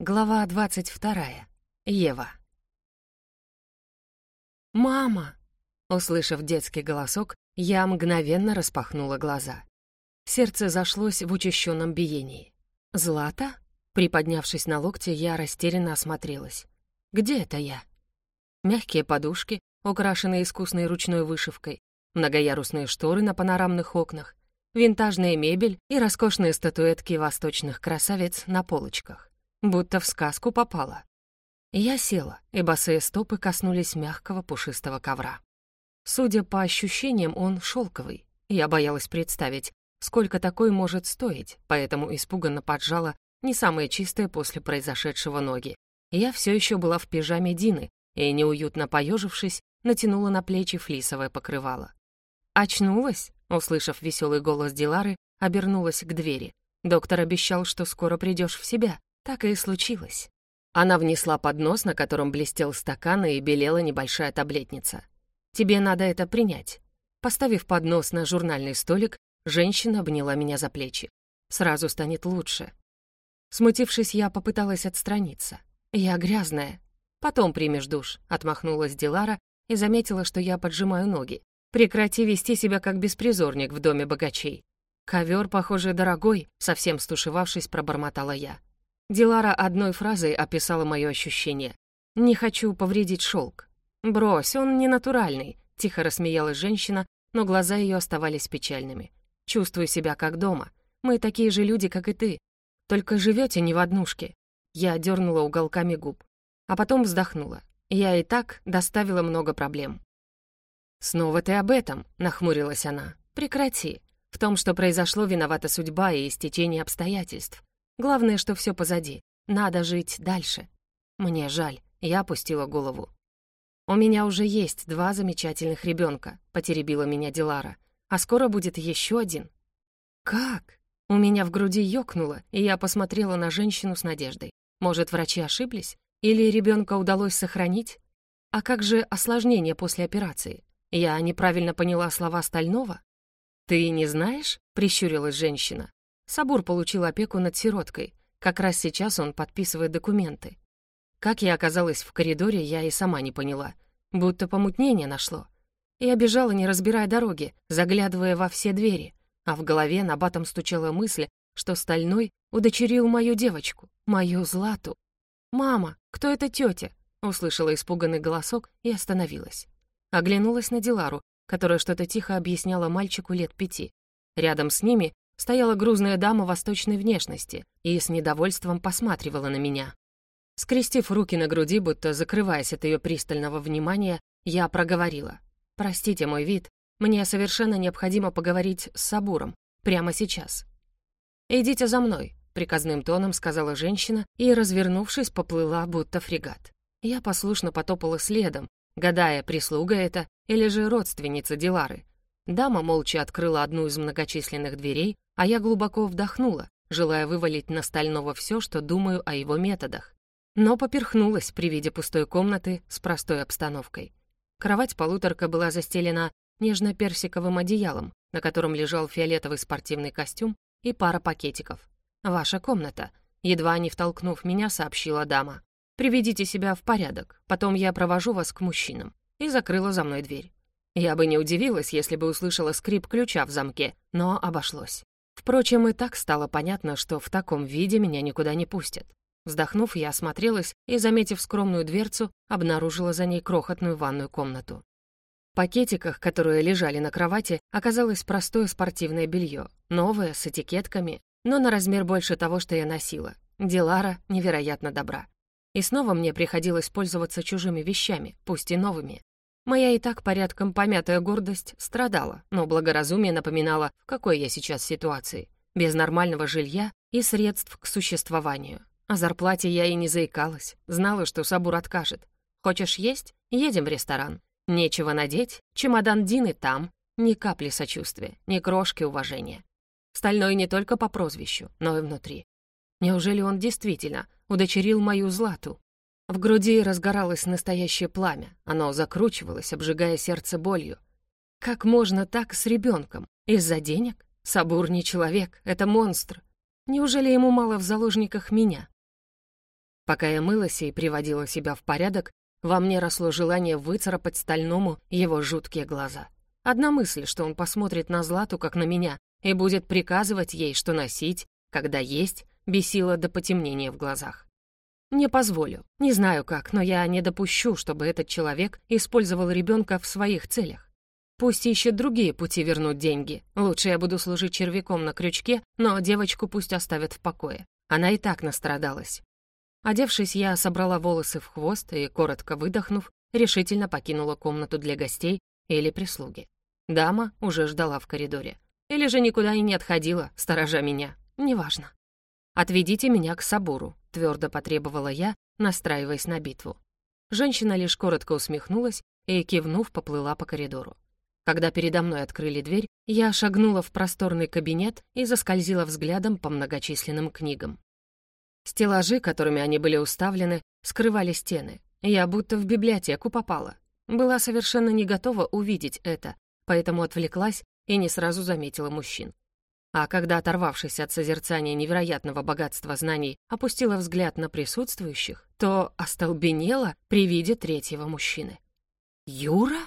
Глава двадцать вторая. Ева. «Мама!» Услышав детский голосок, я мгновенно распахнула глаза. Сердце зашлось в учащенном биении. «Злата?» Приподнявшись на локте, я растерянно осмотрелась. «Где это я?» Мягкие подушки, украшенные искусной ручной вышивкой, многоярусные шторы на панорамных окнах, винтажная мебель и роскошные статуэтки восточных красавиц на полочках будто в сказку попала. Я села, и босые стопы коснулись мягкого пушистого ковра. Судя по ощущениям, он шелковый. Я боялась представить, сколько такой может стоить, поэтому испуганно поджала не самые чистые после произошедшего ноги. Я все еще была в пижаме Дины и, неуютно поежившись, натянула на плечи флисовое покрывало. «Очнулась?» — услышав веселый голос Дилары, обернулась к двери. «Доктор обещал, что скоро придешь в себя. Так и случилось. Она внесла поднос, на котором блестел стакан и белела небольшая таблетница. «Тебе надо это принять». Поставив поднос на журнальный столик, женщина обняла меня за плечи. «Сразу станет лучше». Смутившись, я попыталась отстраниться. «Я грязная». «Потом примешь душ», — отмахнулась Дилара и заметила, что я поджимаю ноги. «Прекрати вести себя как беспризорник в доме богачей». «Ковер, похоже, дорогой», — совсем стушевавшись, пробормотала я. Дилара одной фразой описала мое ощущение. «Не хочу повредить шелк». «Брось, он не натуральный», — тихо рассмеялась женщина, но глаза ее оставались печальными. «Чувствую себя как дома. Мы такие же люди, как и ты. Только живете не в однушке». Я дернула уголками губ, а потом вздохнула. Я и так доставила много проблем. «Снова ты об этом», — нахмурилась она. «Прекрати. В том, что произошло, виновата судьба и стечение обстоятельств. Главное, что все позади. Надо жить дальше. Мне жаль, я опустила голову. «У меня уже есть два замечательных ребенка», — потеребила меня Дилара. «А скоро будет еще один». «Как?» У меня в груди ёкнуло, и я посмотрела на женщину с надеждой. Может, врачи ошиблись? Или ребенка удалось сохранить? А как же осложнение после операции? Я неправильно поняла слова Стального? «Ты не знаешь?» — прищурилась женщина. Сабур получил опеку над сироткой. Как раз сейчас он подписывает документы. Как я оказалась в коридоре, я и сама не поняла. Будто помутнение нашло. Я бежала, не разбирая дороги, заглядывая во все двери. А в голове на батом стучала мысль, что Стальной удочерил мою девочку, мою Злату. «Мама, кто эта тетя?» Услышала испуганный голосок и остановилась. Оглянулась на Дилару, которая что-то тихо объясняла мальчику лет пяти. Рядом с ними стояла грузная дама восточной внешности и с недовольством посматривала на меня. Скрестив руки на груди, будто закрываясь от ее пристального внимания, я проговорила. «Простите мой вид, мне совершенно необходимо поговорить с Сабуром. Прямо сейчас». «Идите за мной», — приказным тоном сказала женщина и, развернувшись, поплыла, будто фрегат. Я послушно потопала следом, гадая, прислуга это или же родственница Дилары. Дама молча открыла одну из многочисленных дверей, а я глубоко вдохнула, желая вывалить на Стального все, что думаю о его методах. Но поперхнулась при виде пустой комнаты с простой обстановкой. Кровать-полуторка была застелена нежно-персиковым одеялом, на котором лежал фиолетовый спортивный костюм и пара пакетиков. «Ваша комната», — едва не втолкнув меня, сообщила дама. «Приведите себя в порядок, потом я провожу вас к мужчинам». И закрыла за мной дверь. Я бы не удивилась, если бы услышала скрип ключа в замке, но обошлось. Впрочем, и так стало понятно, что в таком виде меня никуда не пустят. Вздохнув, я осмотрелась и, заметив скромную дверцу, обнаружила за ней крохотную ванную комнату. В пакетиках, которые лежали на кровати, оказалось простое спортивное белье, новое, с этикетками, но на размер больше того, что я носила. Дилара невероятно добра. И снова мне приходилось пользоваться чужими вещами, пусть и новыми. Моя и так порядком помятая гордость страдала, но благоразумие напоминало, в какой я сейчас ситуации. Без нормального жилья и средств к существованию. О зарплате я и не заикалась, знала, что Сабур откажет. «Хочешь есть? Едем в ресторан. Нечего надеть, чемодан Дины там. Ни капли сочувствия, ни крошки уважения. Стальной не только по прозвищу, но и внутри. Неужели он действительно удочерил мою Злату? В груди разгоралось настоящее пламя. Оно закручивалось, обжигая сердце болью. Как можно так с ребенком? Из-за денег? Сабур не человек, это монстр. Неужели ему мало в заложниках меня? Пока я мылась и приводила себя в порядок, во мне росло желание выцарапать стальному его жуткие глаза. Одна мысль, что он посмотрит на Злату, как на меня, и будет приказывать ей, что носить, когда есть, бесила до потемнения в глазах. Не позволю. Не знаю как, но я не допущу, чтобы этот человек использовал ребенка в своих целях. Пусть ищет другие пути вернуть деньги. Лучше я буду служить червяком на крючке, но девочку пусть оставят в покое. Она и так настрадалась. Одевшись, я собрала волосы в хвост и, коротко выдохнув, решительно покинула комнату для гостей или прислуги. Дама уже ждала в коридоре. Или же никуда и не отходила, сторожа меня. Неважно. «Отведите меня к собору», — твердо потребовала я, настраиваясь на битву. Женщина лишь коротко усмехнулась и, кивнув, поплыла по коридору. Когда передо мной открыли дверь, я шагнула в просторный кабинет и заскользила взглядом по многочисленным книгам. Стеллажи, которыми они были уставлены, скрывали стены. Я будто в библиотеку попала. Была совершенно не готова увидеть это, поэтому отвлеклась и не сразу заметила мужчин. А когда, оторвавшись от созерцания невероятного богатства знаний, опустила взгляд на присутствующих, то остолбенела при виде третьего мужчины. «Юра?»